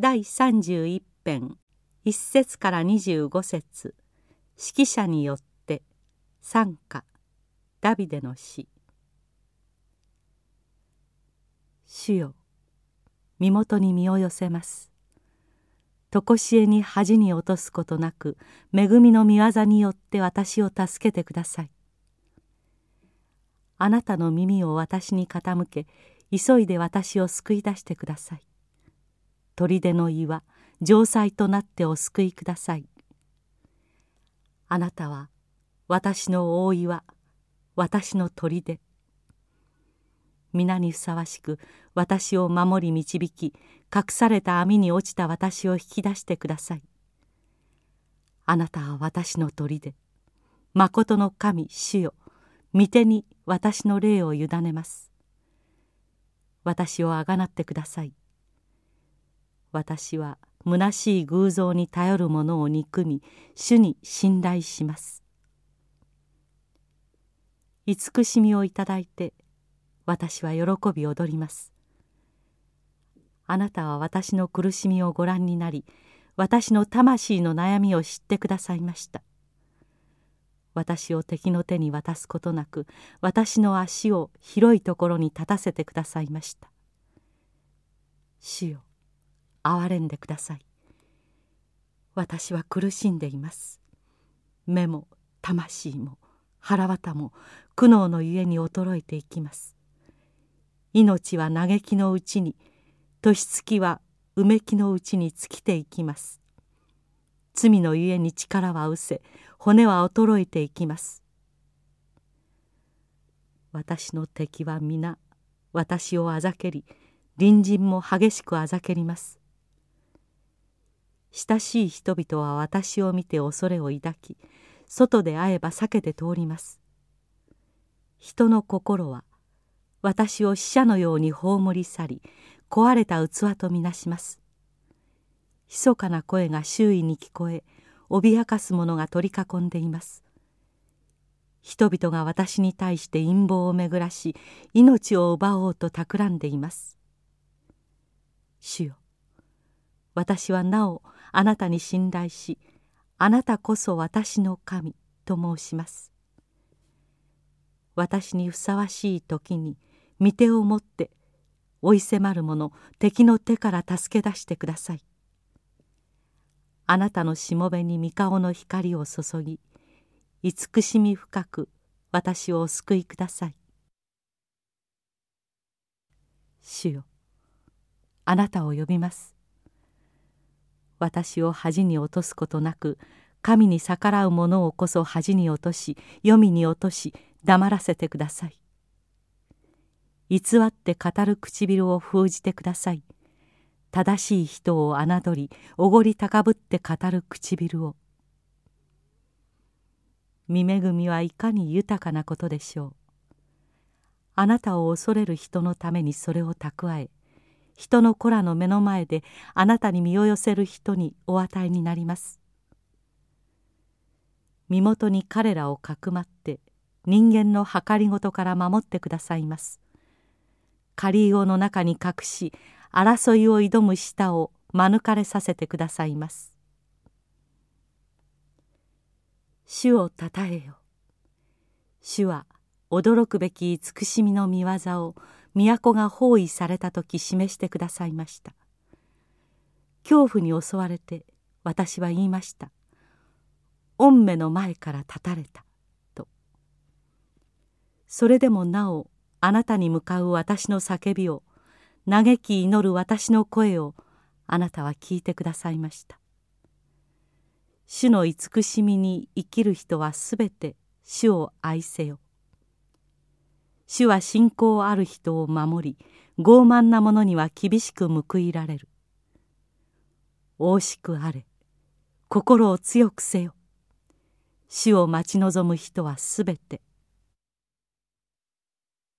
第31編1節から25節。指揮者によって賛歌ダビデの詩主よ身元に身を寄せます。常しえに恥に落とすことなく恵みの御業によって私を助けてください。あなたの耳を私に傾け急いで私を救い出してください。砦の岩城塞となってお救いください。あなたは私の大岩私の砦。皆にふさわしく私を守り導き隠された網に落ちた私を引き出してください。あなたは私の砦。まことの神主よ。御手に私の霊を委ねます。私をあがなってください。私は虚しい偶像に頼る者を憎み主に信頼します。慈しみをいただいて私は喜び踊ります。あなたは私の苦しみをご覧になり私の魂の悩みを知ってくださいました。私を敵の手に渡すことなく私の足を広いところに立たせてくださいました。主よ憐れんでください。私は苦しんでいます。目も魂も腹渡も苦悩のゆえに衰えていきます。命は嘆きのうちに年月はうめきのうちに尽きていきます。罪のゆえに力は失せ骨は衰えていきます。私の敵は皆私をあざけり隣人も激しくあざけります。親しい人々は私を見て恐れを抱き外で会えば避けて通ります。人の心は私を死者のように葬り去り壊れた器とみなします。密かな声が周囲に聞こえ脅かす者が取り囲んでいます。人々が私に対して陰謀を巡らし命を奪おうと企んでいます。主よ私はなおあなたに信頼しあなたこそ私の神と申します。私にふさわしい時に御手を持って追い迫る者敵の手から助け出してください。あなたのしもべに御顔の光を注ぎ慈しみ深く私をお救いください。主よあなたを呼びます。私を恥に落とすことなく神に逆らう者をこそ恥に落とし黄泉に落とし黙らせてください。偽って語る唇を封じてください。正しい人を侮りおごり高ぶって語る唇を。見恵みはいかに豊かなことでしょう。あなたを恐れる人のためにそれを蓄え人の子らの目の前であなたに身を寄せる人にお与えになります。身元に彼らをかくまって人間の計りごとから守ってくださいます。仮魚の中に隠し争いを挑む舌を免れさせてくださいます。主をたたえよ。主は驚くべき慈しみの見業を都が包囲された時示してくださいました。恐怖に襲われて私は言いました。御目の前から立たれた。と。それでもなおあなたに向かう私の叫びを嘆き祈る私の声をあなたは聞いてくださいました。主の慈しみに生きる人はすべて主を愛せよ。主は信仰ある人を守り傲慢な者には厳しく報いられる。惜しくあれ心を強くせよ。主を待ち望む人はすべて